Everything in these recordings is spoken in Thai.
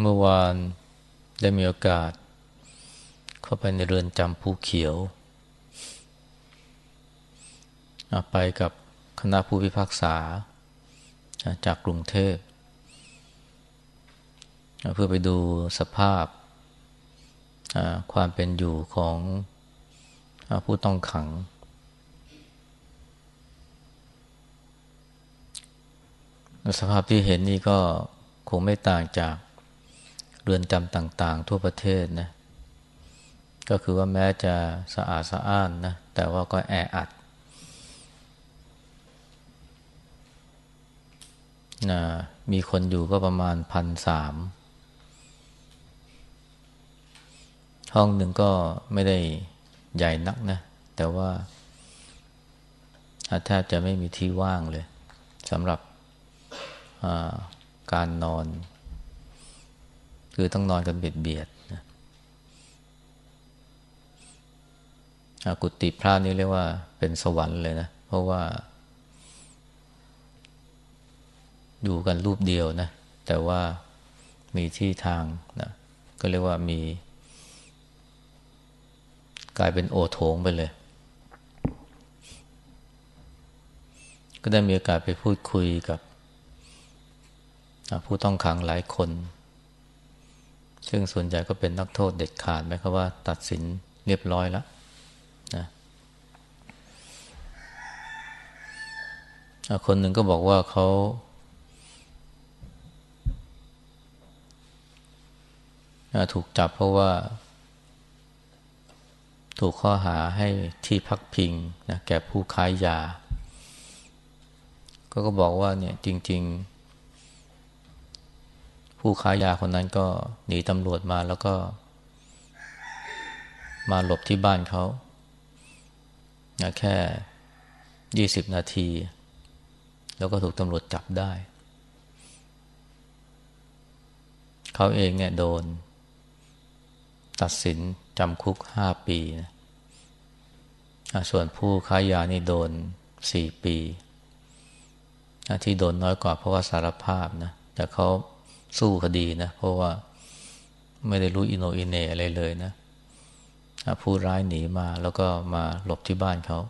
เมื่อวานได้มีโอกาส เข้าไปในเรือนจำภูเขียว ไปกับคณะผู้พิพากษา จากกรุงเทพ เพื่อไปดูสภาพความเป็นอยู่ของผู้ต้องขัง สภาพที่เห็นนี่ก็คงไม่ต่างจาก รือนจำต่าง ๆ ทั่วประเทศนะก็คือว่าแม้จะสะอาดสะอ้านนะแต่ว่าก็แออัดนะมีคนอยู่ก็ประมาณพันสามห้องหนึ่งก็ไม่ได้ใหญ่นักนะ แต่ว่าแทบจะไม่มีที่ว่างเลยสำหรับการนอน คือต้องนอนกันเบียดเบียดนะกุฏิพระนี่เรียกว่าเป็นสวรรค์เลยนะ เพราะว่า อยู่กันรูปเดียวนะ แต่ว่ามีที่ทางนะก็เรียกว่ามี กลายเป็นโอโถงไปเลย ก็ได้มีโอกาสไปพูดคุยกับผู้ต้องขังหลายคน ซึ่งส่วนใหญ่ก็เป็นนักโทษเด็ดขาดไหมครับว่าตัดสินเรียบร้อยแล้วนะคนหนึ่งก็บอกว่าเขาถูกจับเพราะว่า ถูกข้อหาให้ที่พักพิงนะแก่ผู้ค้ายยาก็ก็บอกว่าเนี่ยจริง ๆ ผู้ค้ายาคนนั้นก็หนีตำรวจมาแล้วก็ มาหลบที่บ้านเขาแค่ยี่สิบนาที แล้วก็ถูกตำรวจจับได้ เขาเองเนี่ยโดน ตัดสินจำคุกห้าปีนะส่วนผู้ค้ายานี่โดนสี่ปี ที่โดนน้อยกว่าเพราะว่าสารภาพนะ แต่เขา สู้คดีนะ เพราะว่าไม่ได้รู้อิโนอินเนอะไรเลยนะผู้ร้ายหนีมาแล้วก็มาหลบที่บ้านเขา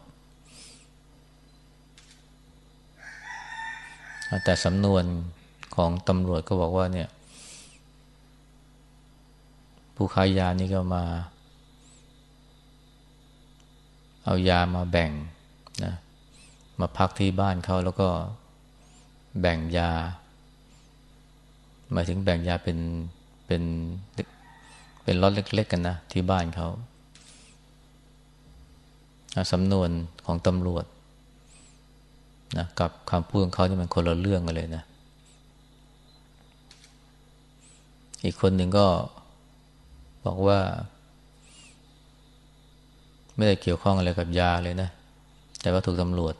แต่สำนวนของตำรวจก็บอกว่าเนี่ย ผู้ขายยานี่ก็มา เอายามาแบ่งนะมาพักที่บ้านเขาแล้วก็แบ่งยา หมายถึงแบ่งยาเป็นเป็นเป็นล็อตเล็ก ๆ กันนะ ที่บ้านเขาสำนวนของตำรวจนะกับคำพูดของเขาที่มันคนละเรื่องกันเลยนะ อีกคนหนึ่งก็บอกว่า ไม่ได้เกี่ยวข้องอะไรกับยาเลยนะ แต่ว่าถูกตำรวจ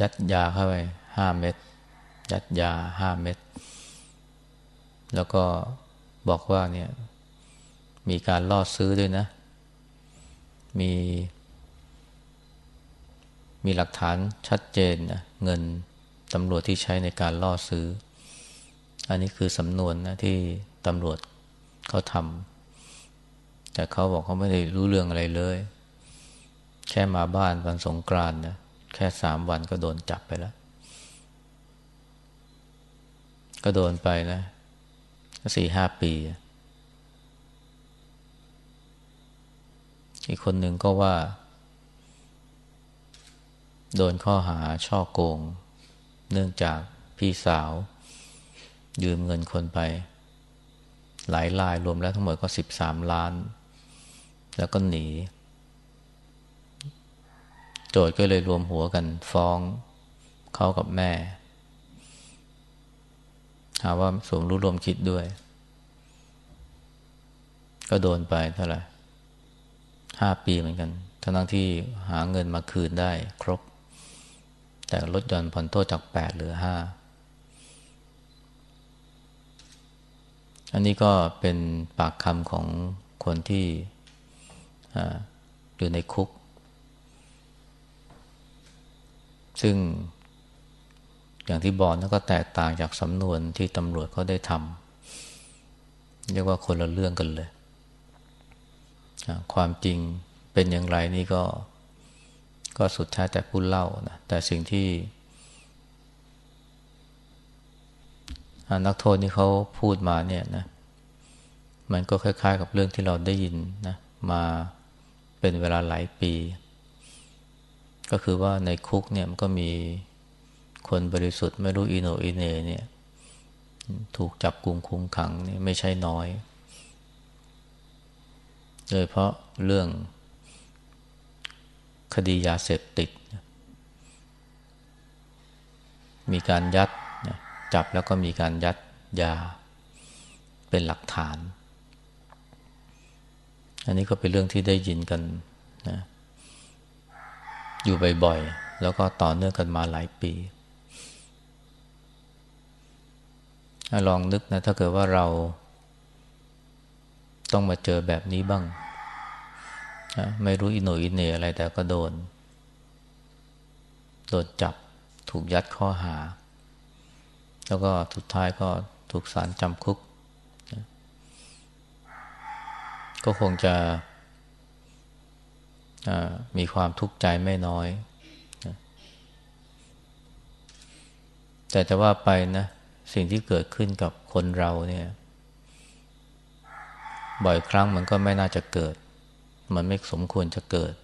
ยัดยาเข้าไปห้าเม็ดยัดยาห้าเม็ด แล้วก็บอกว่าเนี่ย มีการล่อซื้อด้วยนะ มี มีหลักฐานชัดเจนนะเงินตำรวจที่ใช้ในการล่อซื้อ อันนี้คือสำนวนนะที่ตำรวจเขาทำแต่เขาบอกเขาไม่ได้รู้เรื่องอะไรเลย แค่มาบ้านวันสงกรานนะแค่สามวันก็โดนจับไปแล้ว ก็โดนไปนะ สี่ห้าปี อีกคนหนึ่งก็ว่า โดนข้อหาช่อโกง เนื่องจากพี่สาว ยืมเงินคนไป หลายลายรวมแล้วทั้งหมดก็สิบสามล้าน แล้วก็หนี โจทย์ก็เลยรวมหัวกันฟ้องเขากับแม่ หาว่าสมรู้รวมคิดด้วย ก็โดนไปเท่าไหร่ห้าปีเหมือนกันทั้งที่หาเงินมาคืนได้ ครบ แต่ลดหย่อนผ่อนโทษจากแปดเหลือห้าอันนี้ก็เป็นปากคำของคนที่อยู่ในคุก ซึ่ง อย่างที่บอกนั่นก็แตกต่างจากสำนวนที่ตำรวจเขาได้ทำเรียกว่าคนละเรื่องกันเลย ความจริงเป็นอย่างไรนี่ก็ ก็สุดท้ายแต่ผู้เล่านะแต่สิ่งที่นักโทษที่เขาพูดมาเนี่ยนะมันก็คล้ายๆ กับเรื่องที่เราได้ยินนะมาเป็นเวลาหลายปี ก็คือว่าในคุกเนี่ยมันก็มี คนบริสุทธิ์ไม่รู้อิโนอิเนเนี่ยถูกจับกลุ่มคุมขังนี่ไม่ใช่น้อย โดยเพราะเรื่องคดียาเสพติด มีการยัดจับแล้วก็มีการยัดยาเป็นหลักฐาน อันนี้ก็เป็นเรื่องที่ได้ยินกันนะอยู่บ่อยๆ แล้วก็ต่อเนื่องกันมาหลายปี ลองนึกนะ ถ้าเกิดว่าเรา ต้องมาเจอแบบนี้บ้าง ไม่รู้อินโนอินเนอะไรแต่ก็โดน โดนจับถูกยัดข้อหา แล้วก็สุดท้ายก็ถูกสารจำคุก ก็คงจะมีความทุกข์ใจไม่น้อย แต่จะว่าไปนะ สิ่งที่เกิดขึ้นกับคนเราเนี่ย บ่อยครั้งมันก็ไม่น่าจะเกิด มันไม่สมควรจะเกิด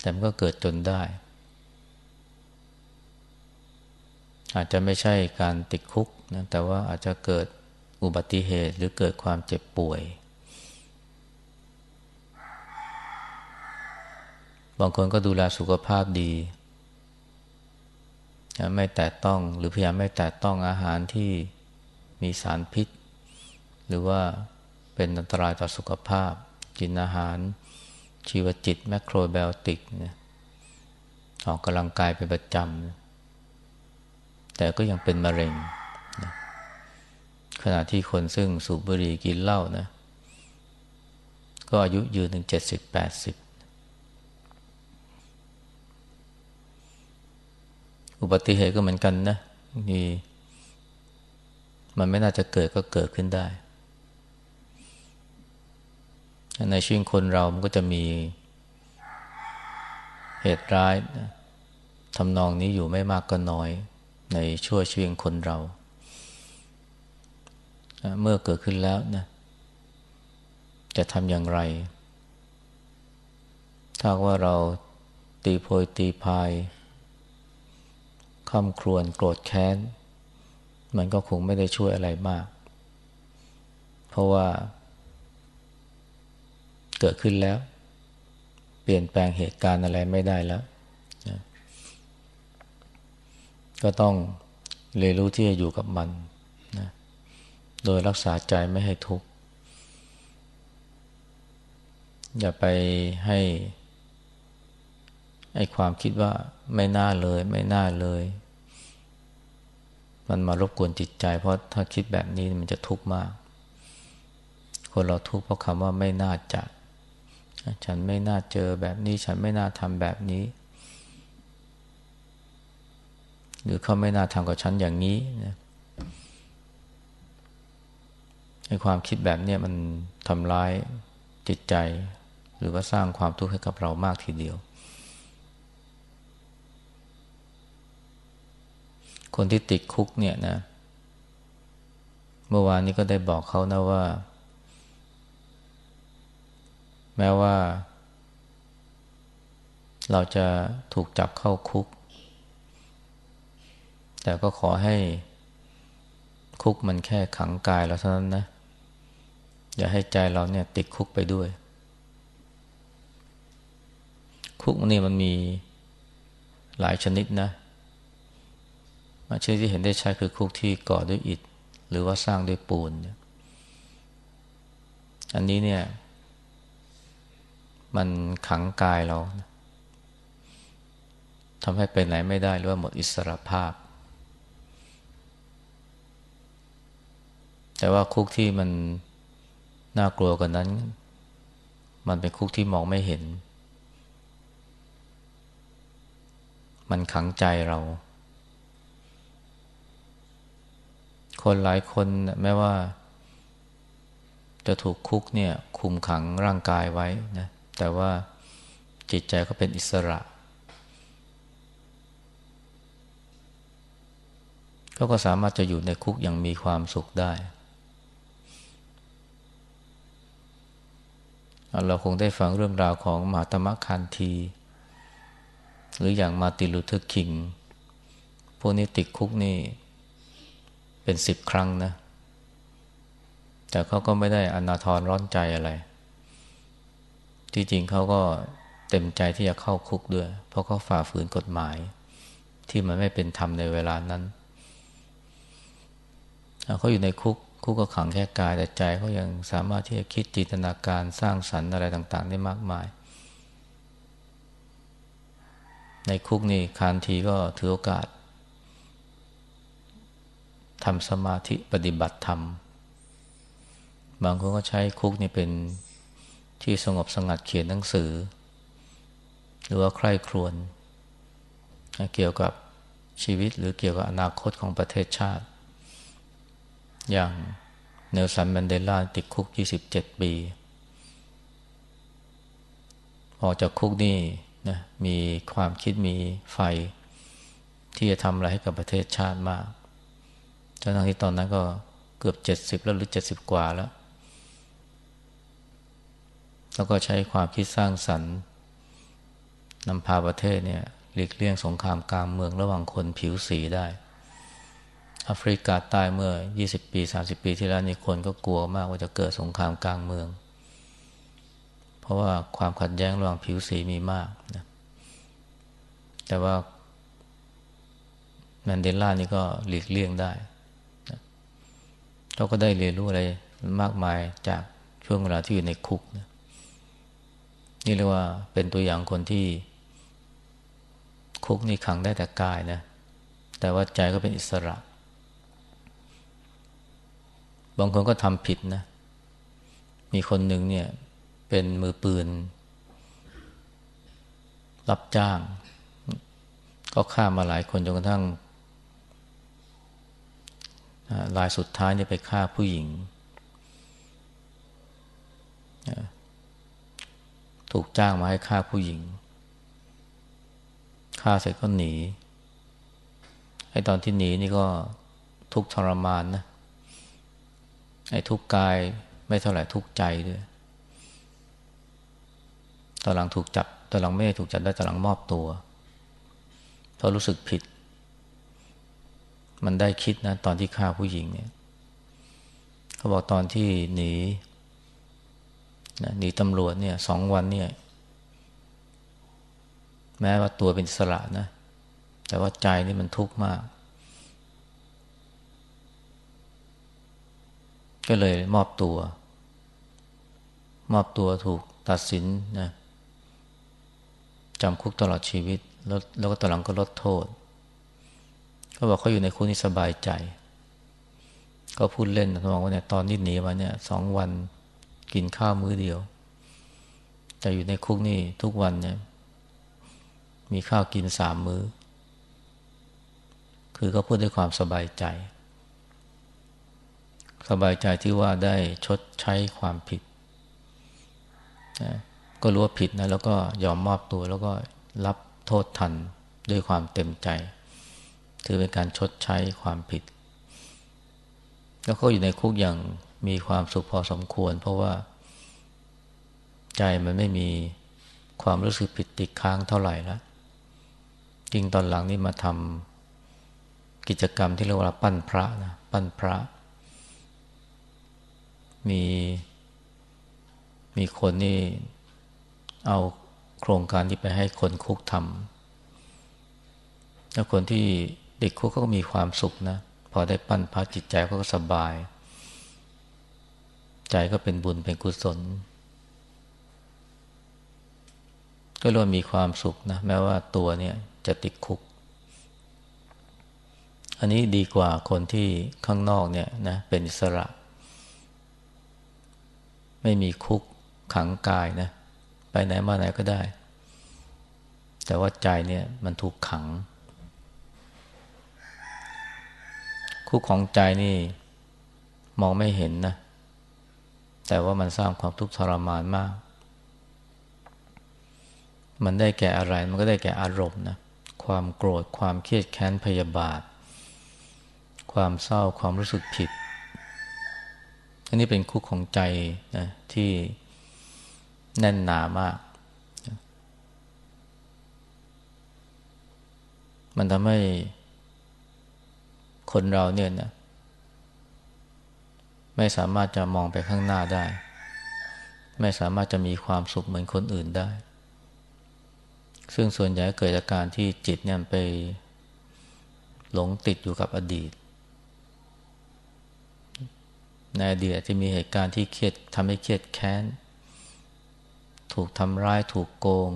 แต่มันก็เกิดจนได้ อาจจะไม่ใช่การติดคุกนะแต่ว่าอาจจะเกิดอุบัติเหตุหรือเกิดความเจ็บป่วย บางคนก็ดูแลสุขภาพดี ไม่แตะต้องหรือพยายามไม่แตะต้องอาหารที่มีสารพิษ หรือว่าเป็นอันตรายต่อสุขภาพ กินอาหาร ชีวจิต แมคโครไบโอติกนี่ยออกกำลังกายเป็นประจำแต่ก็ยังเป็นมะเร็งนะขณะที่คนซึ่งสูบบุหรี่กินเหล้านะ ก็อายุยืนถึงเจ็ดสิบแปดสิบ อุบัติเหตุก็เหมือนกันนะมีมันไม่น่าจะเกิดก็เกิดขึ้นได้ ในชีวิตคนเรามันก็จะมีเหตุร้ายทำนองนี้อยู่ไม่มากก็น้อย ในชั่วชีวิตคนเรา เมื่อเกิดขึ้นแล้วนะจะทำอย่างไร ถ้าว่าเราตีโพยตีพาย คำครวญโกรธแค้น มันก็คงไม่ได้ช่วยอะไรมาก เพราะว่า เกิดขึ้นแล้ว เปลี่ยนแปลงเหตุการณ์อะไรไม่ได้แล้วก็ต้องเรียนรู้ที่จะอยู่กับมันนะโดยรักษาใจไม่ให้ทุกข์อย่าไปให้ ไอ้ความคิดว่าไม่น่าเลย ไม่น่าเลย มันมารบกวนจิตใจ เพราะถ้าคิดแบบนี้มันจะทุกข์มาก คนเราทุกข์เพราะคำว่าไม่น่าจะ ฉันไม่น่าเจอแบบนี้ ฉันไม่น่าทำแบบนี้ หรือเขาไม่น่าทำกับฉันอย่างนี้นะไอ้ความคิดแบบนี้มันทำร้ายจิตใจ หรือว่าสร้างความทุกข์ให้กับเรามากทีเดียว คนที่ติดคุกเนี่ยนะ เมื่อวานนี้ก็ได้บอกเขานะว่า แม้ว่า เราจะถูกจับเข้าคุก แต่ก็ขอให้คุกมันแค่ขังกายเราเท่านั้นนะ อย่าให้ใจเราเนี่ย ติดคุกไปด้วย คุกนี่มันมีหลายชนิดนะ ชนิดที่เห็นได้ชัดคือคุกที่ก่อด้วยอิฐ หรือว่าสร้างด้วยปูน อันนี้เนี่ย มันขังกายเราทำให้ไปไหนไม่ได้หรือว่าหมดอิสรภาพ แต่ว่าคุกที่มันน่ากลัวกว่านั้น มันเป็นคุกที่มองไม่เห็น มันขังใจเรา คนหลายคนแม้ว่า จะถูกคุกเนี่ย คุมขังร่างกายไว้นะ แต่ว่าจิตใจก็เป็นอิสระเขาก็สามารถจะอยู่ในคุกอย่างมีความสุขได้ เราคงได้ฟังเรื่องราวของมหาตมะคานธี หรืออย่างมาร์ติน ลูเธอร์คิง พวกนี้ติดคุกนี่ เป็นสิบครั้งนะ แต่เขาก็ไม่ได้อนาทรร้อนใจอะไร ที่จริงเขาก็เต็มใจที่จะเข้าคุกด้วย เพราะเขาฝ่าฝืนกฎหมาย ที่มันไม่เป็นธรรมในเวลานั้น เขาอยู่ในคุกคุกก็ขังแค่กายแต่ใจเขายังสามารถที่จะคิดจินตนาการสร้างสรรค์อะไรต่าง ๆ ได้มากมาย ในคุกนี่คานทีก็ถือโอกาส ทำสมาธิปฏิบัติธรรม บางคนก็ใช้คุกนี่เป็นที่สงบสงัดเขียนหนังสือ หรือว่าใคร่ครวญเกี่ยวกับชีวิตหรือเกี่ยวกับอนาคตของประเทศชาติ อย่างเนลสันแมนเดลาติดคุก 27 ปี ออกจากคุกนี่นะมีความคิดมีไฟที่จะทำอะไรให้กับประเทศชาติมาก ทั้งที่ตอนนั้นก็เกือบ70แล้วหรือ70กว่าแล้ว แล้วก็ใช้ความคิดสร้างสรรค์นำพาประเทศเนี่ยหลีกเลี่ยงสงครามกลางเมืองระหว่างคนผิวสีได้แอฟริกาใต้เมื่อ 20 ปี 30 ปีที่แล้วนี่คนก็กลัวมากว่าจะเกิดสงครามกลางเมือง เพราะว่าความขัดแย้งระหว่างผิวสีมีมากนะแต่ว่าแมนเดลานี่ก็หลีกเลี่ยงได้ เราก็ได้เรียนรู้อะไรมากมายจากช่วงเวลาที่อยู่ในคุกนะนี่เรียกว่าเป็นตัวอย่างคนที่ คุกนี่ขังได้แต่กายนะ แต่ว่าใจก็เป็นอิสระ บางคนก็ทำผิดนะ มีคนหนึ่งเนี่ย เป็นมือปืน รับจ้าง ก็ฆ่ามาหลายคนจนกระทั่ง ลายสุดท้ายเนี่ยไปฆ่าผู้หญิง ถูกจ้างมาให้ฆ่าผู้หญิง ฆ่าเสร็จก็หนี ไอ้ตอนที่หนีนี่ก็ทุกทรมานนะ ไอ้ทุกกายไม่เท่าไหร่ทุกใจด้วย ตอนหลังถูกจับ ตอนหลังไม่ถูกจับได้ตอนหลังมอบตัว เพราะรู้สึกผิด มันได้คิดนะตอนที่ฆ่าผู้หญิงเนี่ยเขาบอกตอนที่หนีหนีตำรวจเนี่ยสองวันเนี่ย แม้ว่าตัวเป็นสระนะ แต่ว่าใจนี่มันทุกข์มาก ก็เลยมอบตัว มอบตัวถูกตัดสินนะจำคุกตลอดชีวิตแล้วแล้วก็ตอนหลังก็ลดโทษ ก็บอกเขาอยู่ในคุกนี่สบายใจ ก็พูดเล่นเขาบอกว่าเนี่ยตอนนี้หนีมาเนี่ยสองวันกินข้าวมื้อเดียว แต่อยู่ในคุกนี่ทุกวันเนี่ย มีข้าวกินสามมื้อ คือก็พูดด้วยความสบายใจ สบายใจที่ว่าได้ชดใช้ความผิดนะก็รู้ว่าผิดนะแล้วก็ยอมมอบตัวแล้วก็รับโทษทันด้วยความเต็มใจ ถือเป็นการชดใช้ความผิด แล้วก็อยู่ในคุกอย่างมีความสุขพอสมควร เพราะว่า ใจมันไม่มีความรู้สึกผิดติดค้างเท่าไหร่แล้วจริงตอนหลังนี่มาทำกิจกรรมที่เรียกว่าปั้นพระนะปั้นพระ มีมีคนนี่เอาโครงการนี้ไปให้คนคุกทำแล้วคนที่ เด็กคุกก็มีความสุขนะ พอได้ปั้นพระจิตใจเขาก็สบาย ใจก็เป็นบุญเป็นกุศล ก็รู้มีความสุขนะ แม้ว่าตัวเนี่ยจะติดคุก อันนี้ดีกว่าคนที่ข้างนอกเนี่ยนะเป็นอิสระ ไม่มีคุกขังกายนะ ไปไหนมาไหนก็ได้ แต่ว่าใจเนี่ยมันถูกขัง คุกของใจนี่มองไม่เห็นนะ แต่ว่ามันสร้างความทุกข์ทรมานมาก มันได้แก่อะไร มันก็ได้แก่อารมณ์นะ ความโกรธ ความเครียดแค้นพยาบาท ความเศร้า ความรู้สึกผิด อันนี้เป็นคุกของใจนะที่แน่นหนามาก มันทำให้ คนเราเนี่ยนะไม่สามารถจะมองไปข้างหน้าได้ ไม่สามารถจะมีความสุขเหมือนคนอื่นได้ ซึ่งส่วนใหญ่เกิดจากการที่จิตเนี่ยไปหลงติดอยู่กับอดีต ในอดีตจะมีเหตุการณ์ที่เครียดทำให้เครียดแค้น ถูกทำร้ายถูกโกง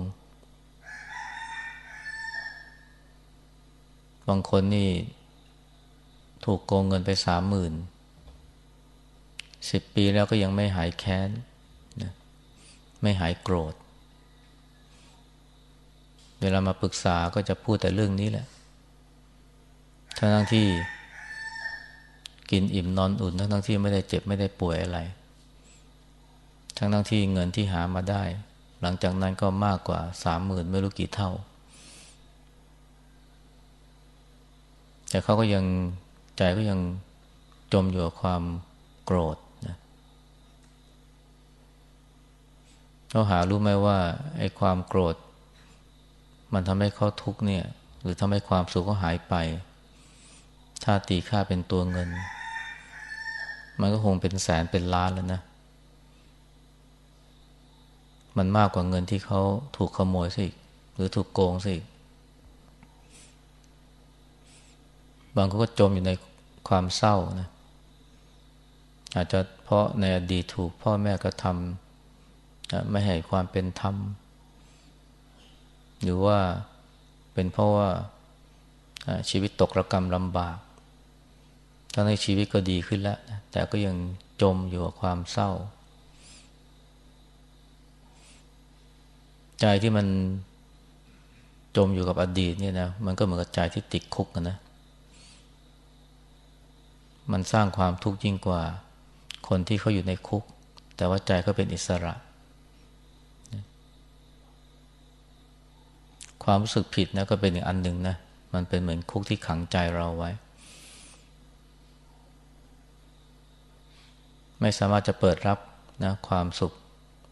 บางคนนี่ ถูกโกงเงินไปสามหมื่นสิบปีแล้วก็ยังไม่หายแค้นนะไม่หายโกรธ เวลามาปรึกษาก็จะพูดแต่เรื่องนี้แหละ ทั้งที่กินอิ่มนอนอุ่น ทั้งทั้งที่ไม่ได้เจ็บไม่ได้ป่วยอะไร ทั้งทั้งที่เงินที่หามาได้ หลังจากนั้นก็มากกว่าสามหมื่นไม่รู้กี่เท่า แต่เขาก็ยัง ใจก็ยังจมอยู่กับความโกรธนะเขาหารู้ไหมว่าไอ้ความโกรธ มันทำให้เขาทุกข์เนี่ย หรือทำให้ความสุขเขาหายไป ถ้าตีค่าเป็นตัวเงิน มันก็คงเป็นแสนเป็นล้านแล้วนะ มันมากกว่าเงินที่เขาถูกขโมยสิหรือถูกโกงสิ บางคนก็จมอยู่ในความเศร้านะอาจจะเพราะในอดีตถูกพ่อแม่กระทำไม่ให้ความเป็นธรรม หรือว่าเป็นเพราะว่าชีวิตตกระกรรมลำบากทั้งในชีวิตก็ดีขึ้นแล้วแต่ก็ยังจมอยู่กับความเศร้า ใจที่มันจมอยู่กับอดีตเนี่ยนะมันก็เหมือนกับใจที่ติดคุกนะ มันสร้างความทุกข์ยิ่งกว่า คนที่เขาอยู่ในคุก แต่ว่าใจเขาเป็นอิสระ ความรู้สึกผิดนะก็เป็นอีกอันหนึ่งนะ มันเป็นเหมือนคุกที่ขังใจเราไว้ ไม่สามารถจะเปิดรับนะความสุข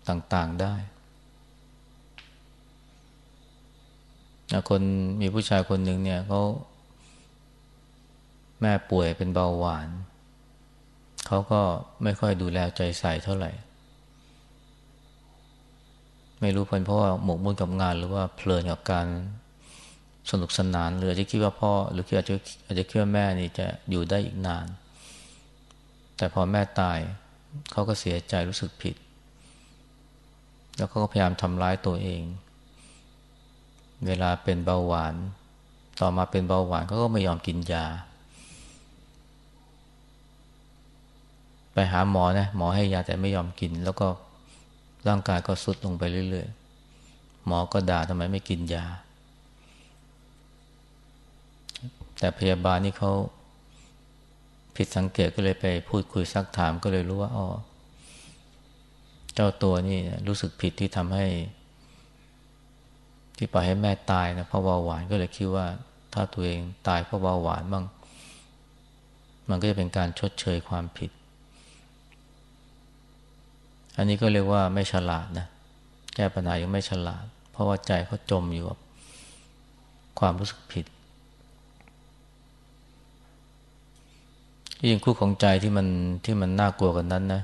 ต่างๆได้นะคนมีผู้ชายคนหนึ่งเนี่ยเขา แม่ป่วยเป็นเบาหวาน เขาก็ไม่ค่อยดูแลใจใส่เท่าไหร่ ไม่รู้เป็นเพราะว่าหมกมุ่นกับงานหรือว่าเพลินกับการสนุกสนานหรืออาจจะคิดว่าพ่อ หรืออาจจะอาจจะคิดว่าแม่นี่จะอยู่ได้อีกนาน แต่พอแม่ตายเขาก็เสียใจรู้สึกผิด แล้วเขาก็พยายามทำร้ายตัวเอง เวลาเป็นเบาหวาน ต่อมาเป็นเบาหวานเขาก็ไม่ยอมกินยา ไปหาหมอนะหมอให้ยาแต่ไม่ยอมกิน แล้วก็ร่างกายก็สุดลงไปเรื่อยๆ หมอก็ด่าทำไมไม่กินยา แต่พยาบาลนี่เขาผิดสังเกตก็เลยไปพูดคุยซักถามก็เลยรู้ว่าอ๋อเจ้าตัวนี่รู้สึกผิดที่ทำให้ ที่ปล่อยให้แม่ตายนะเพราะเบาหวานก็เลยคิดว่า ถ้าตัวเองตายเพราะเบาหวานบ้าง มันก็จะเป็นการชดเชยความผิด อันนี้ก็เรียกว่าไม่ฉลาดนะแก้ปัญหายังไม่ฉลาด เพราะว่าใจเขาจมอยู่กับความรู้สึกผิดยิ่งคู่ของใจที่มันที่มันน่ากลัวกันนั้นนะ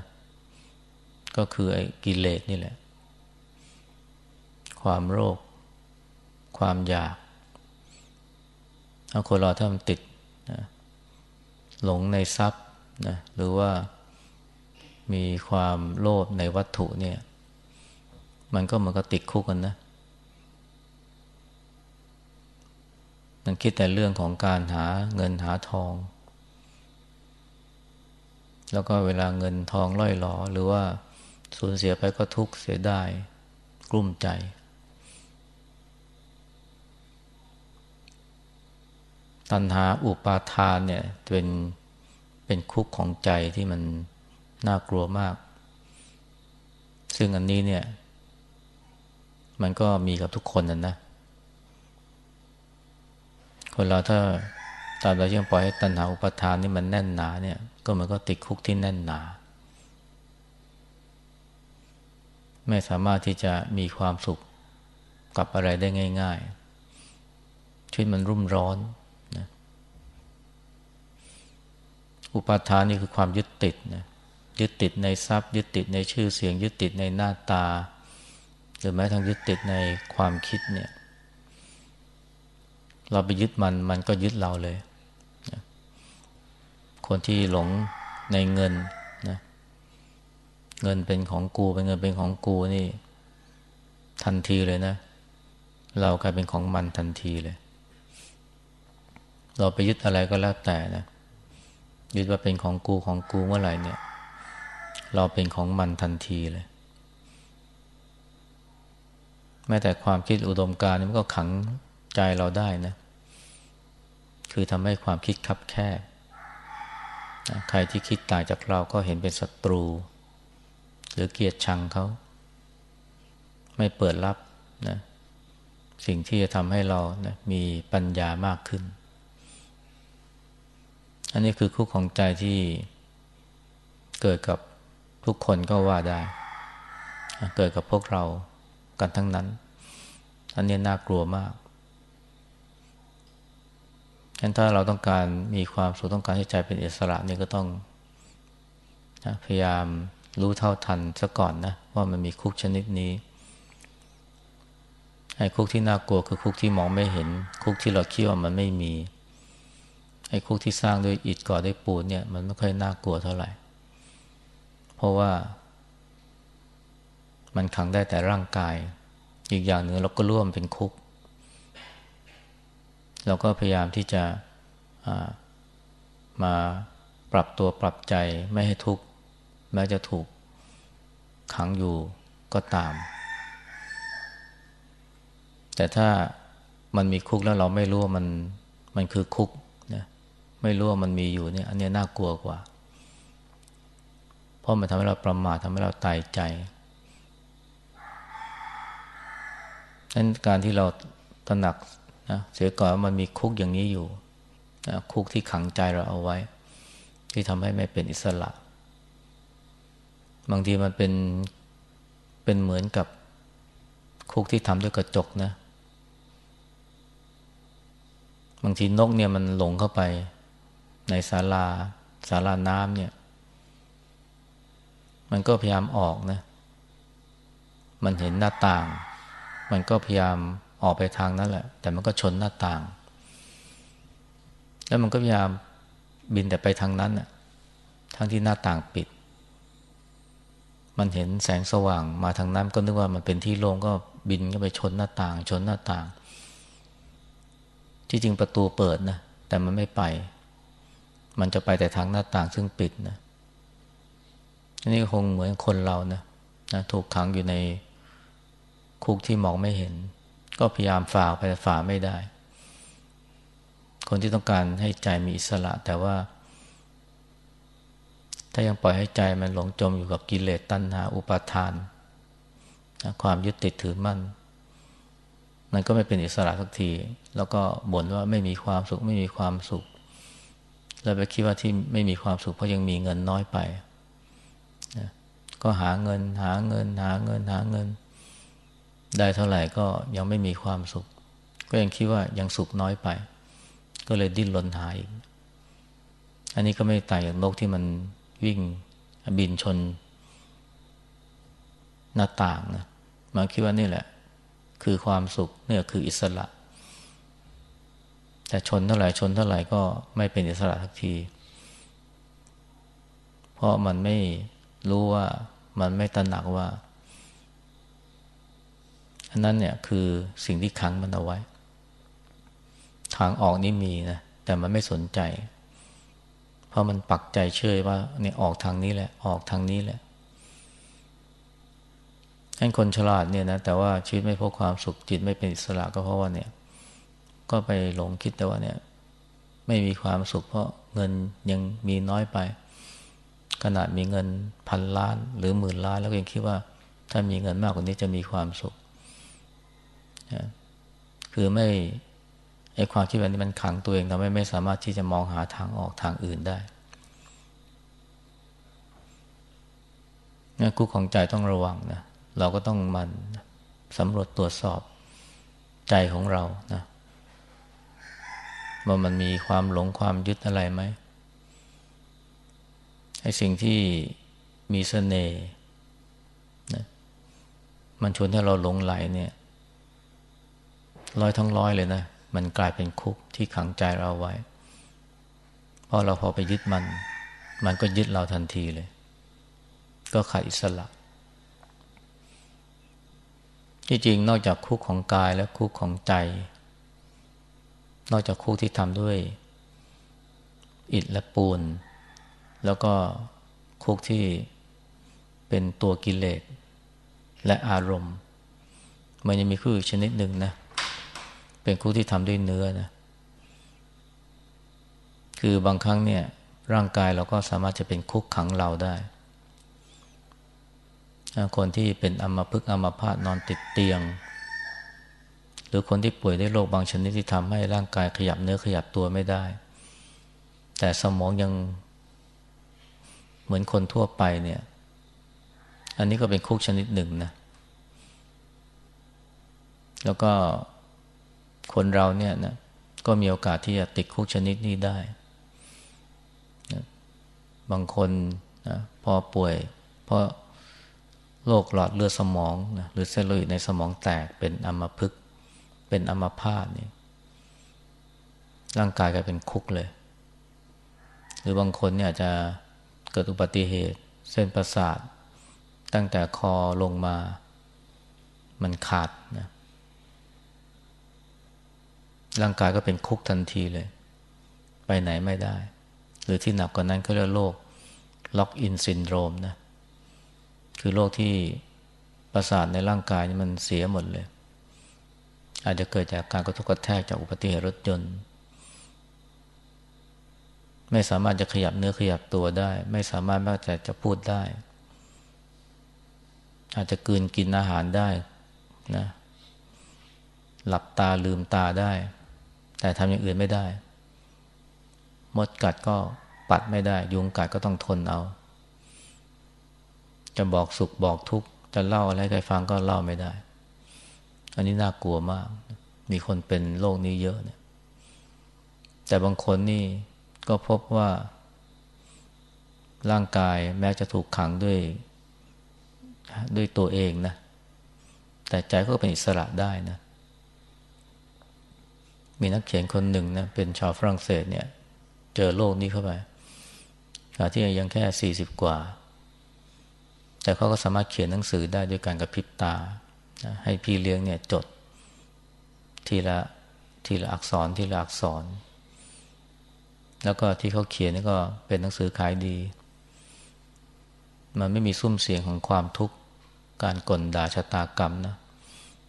ก็คือไอ้กิเลสนี่แหละ ความโรค ความอยากถ้าคนเราถ้ามันติดนะหลงในทรัพย์นะหรือว่า มีความโลภในวัตถุเนี่ย มันก็เหมือนกับติดคุกกันนะ มันคิดแต่เรื่องของการหาเงินหาทอง แล้วก็เวลาเงินทองล่อยหลอหรือว่าสูญเสียไปก็ทุกข์เสียดายกลุ้มใจ ตัณหาอุปาทานเนี่ยเป็นเป็นคุกของใจที่มัน น่ากลัวมาก ซึ่งอันนี้เนี่ย มันก็มีกับทุกคนนั่นะ คนเราถ้าตามเรายังปล่อยให้ตัณหาอุปทานนี่มันแน่นหนาเนี่ย ก็มันก็ติดคุกที่แน่นหนา ไม่สามารถที่จะมีความสุขกับอะไรได้ง่าย ๆชีวิตมันรุ่มร้อนนะอุปทานนี่คือความยึดติดนะ ยึดติดในทรัพย์ ยึดติดในชื่อเสียง ยึดติดในหน้าตา หรือแม้ทั้งยึดติดในความคิดเนี่ย เราไปยึดมันมันก็ยึดเราเลย คนที่หลงในเงินนะเงินเป็นของกูเป็นเงินเป็นของกูนี่ ทันทีเลยนะ เรากลายเป็นของมันทันทีเลย เราไปยึดอะไรก็แล้วแต่นะยึดว่าเป็นของกูของกูเมื่อไหร่เนี่ย เราเป็นของมันทันทีเลย แม้แต่ความคิดอุดมการณ์มันก็ขังใจเราได้นะ คือทำให้ความคิดคับแคบใครที่คิดต่างจากเราก็เห็นเป็นศัตรู หรือเกลียดชังเขา ไม่เปิดรับนะสิ่งที่จะทำให้เรานะมีปัญญามากขึ้น อันนี้คือคุกของใจที่เกิดกับ ทุกคนก็ว่าได้ เกิดกับพวกเรากันทั้งนั้น อันนี้น่ากลัวมากฉะนั้นถ้าเราต้องการมีความสุขต้องการให้ใจเป็นอิสระนี่ก็ต้องนะพยายามรู้เท่าทันซะก่อนนะว่ามันมีคุกชนิดนี้ไอ้คุกที่น่ากลัวคือคุกที่มองไม่เห็น คุกที่เราคิดว่ามันไม่มีไอ้คุกที่สร้างด้วยอิฐก่อด้วยปูนเนี่ย มันไม่ค่อยน่ากลัวเท่าไหร่ เพราะว่ามันขังได้แต่ร่างกาย อีกอย่างหนึ่งเราก็ร่วมเป็นคุก เราก็พยายามที่จะมาปรับตัวปรับใจไม่ให้ทุกข์แม้จะถูกขังอยู่ก็ตาม แต่ถ้ามันมีคุกแล้วเราไม่รู้ว่ามันมันคือคุกนะไม่รู้ว่ามันมีอยู่เนี่ย อันนี้น่ากลัวกว่า ราะมันทำให้เราประมาททำให้เราตายใจนั้นการที่เราตระหนักนะเสียก่อนว่ามันมีคุกอย่างนี้อยู่นะคุกที่ขังใจเราเอาไว้ ที่ทำให้ไม่เป็นอิสระ บางทีมันเป็นเป็นเหมือนกับคุกที่ทำด้วยกระจกนะ บางทีนกเนี่ยมันหลงเข้าไปในศาลาศาลาน้ำเนี่ย มันก็พยายามออกนะ มันเห็นหน้าต่าง มันก็พยายามออกไปทางนั้นแหละ แต่มันก็ชนหน้าต่าง แล้วมันก็พยายามบินแต่ไปทางนั้นน่ะทั้งที่หน้าต่างปิด มันเห็นแสงสว่างมาทางนั้นก็นึกว่ามันเป็นที่โล่งก็บินก็ไปชนหน้าต่าง ชนหน้าต่าง ที่จริงประตูเปิดนะ แต่มันไม่ไป มันจะไปแต่ทางหน้าต่างซึ่งปิดนะ อันนี้คงเหมือนคนเรานะนะถูกขังอยู่ในคุกที่มองไม่เห็น ก็พยายามฝ่าไปฝ่าไม่ได้ คนที่ต้องการให้ใจมีอิสระ แต่ว่า ถ้ายังปล่อยให้ใจมันหลงจมอยู่กับกิเลสตัณหา อุปาทานนะความยึดติดถือมั่น มันก็ไม่เป็นอิสระสักที แล้วก็บ่นว่าไม่มีความสุขไม่มีความสุข แล้วไปคิดว่าที่ไม่มีความสุขเพราะยังมีเงินน้อยไป ก็หาเงิน หาเงิน หาเงิน หาเงิน ได้เท่าไหร่ก็ยังไม่มีความสุข ก็ยังคิดว่ายังสุขน้อยไป ก็เลยดิ้นรนหาอีก อันนี้ก็ไม่ต่างจากนกที่มันวิ่งบินชน หน้าต่างนะมาคิดว่านี่แหละ คือความสุขเนี่ยคืออิสระ แต่ชนเท่าไหร่ชนเท่าไหร่ก็ไม่เป็นอิสระทักที เพราะมันไม่ รู้ว่ามันไม่ตระหนักว่า อันนั้นเนี่ยคือสิ่งที่ขังมันเอาไว้ ทางออกนี่มีนะ แต่มันไม่สนใจ เพราะมันปักใจเชื่อว่าเนี่ยออกทางนี้แหละ ออกทางนี้แหละให้คนฉลาดเนี่ยนะแต่ว่าชีวิตไม่พบความสุขจิตไม่เป็นอิสระก็เพราะว่าเนี่ย ก็ไปหลงคิดแต่ว่าเนี่ย ไม่มีความสุขเพราะเงินยังมีน้อยไป ขนาดมีเงินพันล้าน หรือหมื่นล้าน แล้วยังคิดว่า ถ้ามีเงินมากกว่านี้จะมีความสุข คือไม่ไอ้ความคิดแบบนี้มันขังตัวเองทำให้ไม่สามารถที่จะมองหาทางออกทางอื่นได้นะคุกของใจต้องระวังนะ เราก็ต้องมันสำรวจตรวจสอบใจของเรานะว่ามันมีความหลงความยึดอะไรไหม ไอ้สิ่งที่มีเสน่ห์นะมันชวนให้เราหลงไหลเนี่ยร้อยทั้งร้อยเลยนะ มันกลายเป็นคุกที่ขังใจเราไว้เพราะเราพอไปยึดมัน มันก็ยึดเราทันทีเลย ก็ขาดอิสระ ที่จริงนอกจากคุกของกายและคุกของใจ นอกจากคุกที่ทำด้วย อิฐและปูน แล้วก็คุกที่เป็นตัวกิเลสและอารมณ์ มันยังมีคุกชนิดหนึ่งนะ เป็นคุกที่ทำด้วยเนื้อนะ คือบางครั้งเนี่ย ร่างกายเราก็สามารถจะเป็นคุกขังเราได้ คนที่เป็นอมพฤกอมพาตนอนติดเตียง หรือคนที่ป่วยด้วยโรคบางชนิดที่ทำให้ร่างกายขยับเนื้อขยับตัวไม่ได้ แต่สมองยัง เหมือนคนทั่วไปเนี่ย อันนี้ก็เป็นคุกชนิดหนึ่งนะ แล้วก็คนเราเนี่ยนะก็มีโอกาสที่จะติดคุกชนิดนี้ได้นะบางคนนะพอป่วย เพราะโรคหลอดเลือดสมองนะหรือเซลล์ในสมองแตกเป็นอัมพฤกษ์เป็นอัมพาตนี่ร่างกายกลายเป็นคุกเลย หรือบางคนเนี่ยจะ กิดอุบัติเหตุ เส้นประสาท ตั้งแต่คอลงมา มันขาดนะร่างกายก็เป็นคุกทันทีเลย ไปไหนไม่ได้ หรือที่หนักกว่านั้นก็เรียกโรคล็อกอินซินโดรมนะคือโรคที่ประสาทในร่างกายมันเสียหมดเลย อาจจะเกิดจากการกระทบกระแทกจากอุบัติเหตุรถยนต์ ไม่สามารถจะขยับเนื้อขยับตัวได้ ไม่สามารถแม้แต่จะพูดได้ อาจจะกืนกินอาหารได้นะหลับตาลืมตาได้ แต่ทำอย่างอื่นไม่ได้ มดกัดก็ปัดไม่ได้ ยุงกัดก็ต้องทนเอา จะบอกสุขบอกทุกข์ จะเล่าอะไรให้ใครฟังก็เล่าไม่ได้ อันนี้น่ากลัวมาก มีคนเป็นโรคนี้เยอะเนี่ย แต่บางคนนี่ ก็พบว่า ร่างกายแม้จะถูกขังด้วยด้วยตัวเองนะ แต่ใจก็เป็นอิสระได้นะ มีนักเขียนคนหนึ่งนะ เป็นชาวฝรั่งเศสเนี่ย เจอโลกนี้เข้าไปขณะที่ยังแค่สี่สิบกว่า แต่เขาก็สามารถเขียนหนังสือได้ด้วยการกระพริบตา ให้พี่เลี้ยงเนี่ยจดทีละทีละอักษรทีละอักษร แล้วก็ที่เขาเขียนนี่ก็เป็นหนังสือขายดี มันไม่มีซุ้มเสียงของความทุกข์ การกลด่าชะตากรรมนะ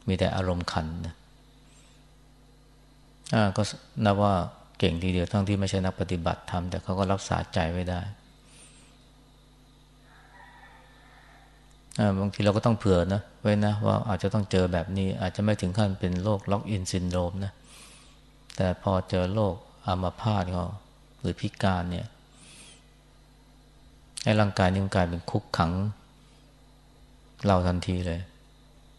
มีแต่อารมณ์ขันนะก็นับว่าเก่งทีเดียวทั้งที่ไม่ใช่นักปฏิบัติธรรม แต่เขาก็รักษาใจไว้ได้บางทีเราก็ต้องเผื่อนะไว้นะว่าอาจจะต้องเจอแบบนี้ อาจจะไม่ถึงขั้นเป็นโรคล็อกอินซินโดรมนะแต่พอเจอโรคอัมาพาตเขา หรือพิการเนี่ยให้ร่างกายนี่มันกลายเป็นคุกขัง เราทันทีเลย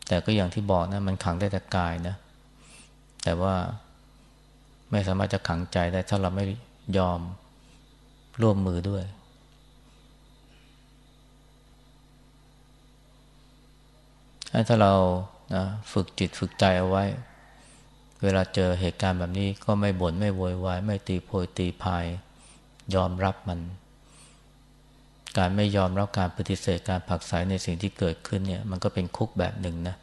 แต่ก็อย่างที่บอกนะมันขังได้แต่กายนะ แต่ว่าไม่สามารถจะขังใจได้ถ้าเราไม่ยอมร่วมมือด้วย ถ้าเรานะฝึกจิตฝึกใจเอาไว้ เวลาเจอเหตุการณ์แบบนี้ก็ไม่บน่นไม่โวยวายไม่ตีโพยตีพายยอมรับมัน การไม่ยอมรับการปฏิเสธการผักสายในสิ่งที่เกิดขึ้นเนี่ย มันก็เป็นคุกแบบหนึ่งนะ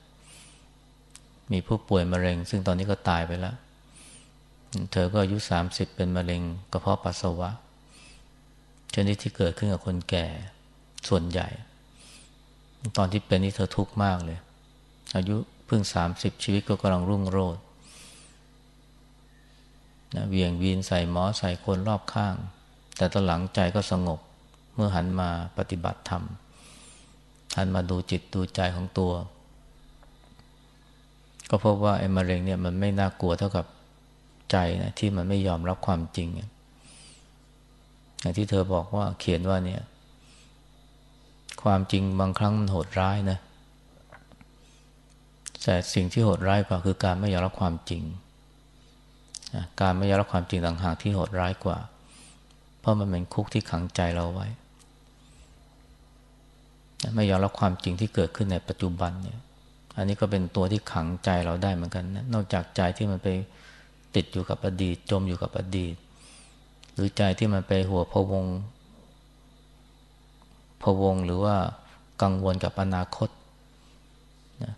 มีผู้ป่วยมะเร็ง ซึ่งตอนนี้ก็ตายไปแล้ว เธอก็อายุสามสิบเป็นมะเร็งกระเพาะปัสสาวะชนิดที่เกิดขึ้นกับคนแก่ส่วนใหญ่ ตอนที่เป็นนี่เธอทุกข์มากเลย อายุเพิ่งสามสิบชีวิตก็กำลังรุ่งโรจน์ นะเวียงวีนใส่หมอใส่คนรอบข้าง แต่ตอนหลังใจก็สงบเมื่อหันมาปฏิบัติธรรมหันมาดูจิตดูใจของตัว ก็พบว่าไอ้มะเร็งเนี่ยมันไม่น่ากลัวเท่ากับใจนะที่มันไม่ยอมรับความจริงอย่างที่เธอบอกว่าเขียนว่าเนี่ย ความจริงบางครั้งมันโหดร้ายนะแต่สิ่งที่โหดร้ายกว่าคือการไม่ยอมรับความจริง การไม่ยอมรับความจริงต่างหากที่โหดร้ายกว่า เพราะมันเป็นคุกที่ขังใจเราไว้ ไม่ยอมรับความจริงที่เกิดขึ้นในปัจจุบันเนี่ย อันนี้ก็เป็นตัวที่ขังใจเราได้เหมือนกันนะนอกจากใจที่มันไปติดอยู่กับอดีต จมอยู่กับอดีต หรือใจที่มันไปหัวพวงพวงหรือว่ากังวลกับอนาคตนะ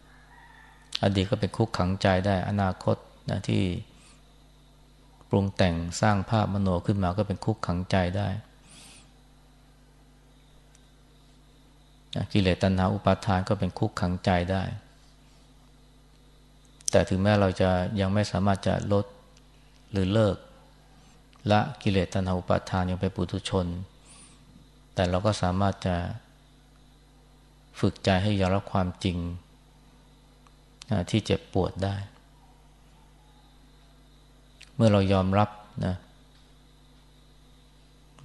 อดีตก็เป็นคุกขังใจได้อนาคตนะที่ ปรุงแต่งสร้างภาพมโนขึ้นมาก็เป็นคุกขังใจได้กิเลสตัณหาอุปาทานก็เป็นคุกขังใจได้ แต่ถึงแม้เราจะยังไม่สามารถจะลดหรือเลิก ละกิเลสตัณหาอุปาทานยังเป็นปุถุชน แต่เราก็สามารถจะฝึกใจให้ยอมรับความจริงที่เจ็บปวดได้ เมื่อเรายอมรับนะ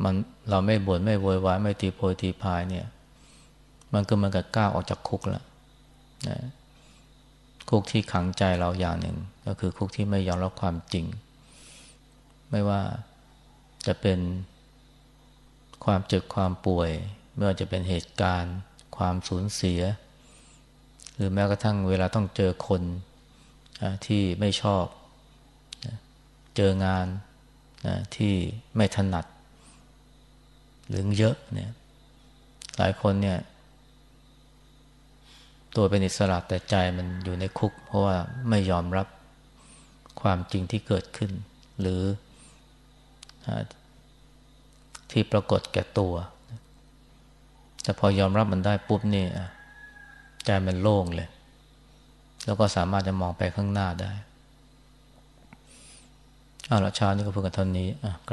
มันเราไม่บ่นไม่โวยวายไม่ตีโพยตีพายเนี่ย มันก็มันกับก้าวออกจากคุกแล้วนะคุกที่ขังใจเราอย่างหนึ่ง ก็คือคุกที่ไม่ยอมรับความจริง ไม่ว่าจะเป็นความเจ็บความป่วย ไม่ว่าจะเป็นเหตุการณ์ ความสูญเสีย หรือแม้กระทั่งเวลาต้องเจอคนที่ไม่ชอบ เจองานที่ไม่ถนัด หรือเยอะเนี่ย หลายคนเนี่ย ตัวเป็นอิสระแต่ใจมันอยู่ในคุก เพราะว่าไม่ยอมรับความจริงที่เกิดขึ้น หรือที่ปรากฏแก่ตัว แต่พอยอมรับมันได้ปุ๊บนี่ใจมันโล่งเลย แล้วก็สามารถจะมองไปข้างหน้าได้ อาละชานี้ก็พูดกันเท่านี้กรา